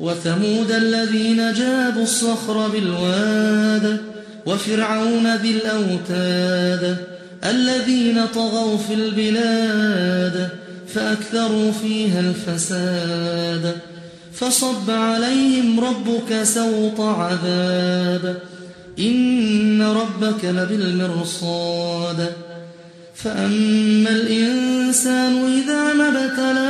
وثمود الذين جابوا الصخر بالواد وفرعون ذي الأوتاد الذين طغوا في البلاد فأكثروا فيها الفساد. فصب عليهم ربك سوط عذاب إن ربك لبالمرصاد. فأما الإنسان إذا ما ابتلاه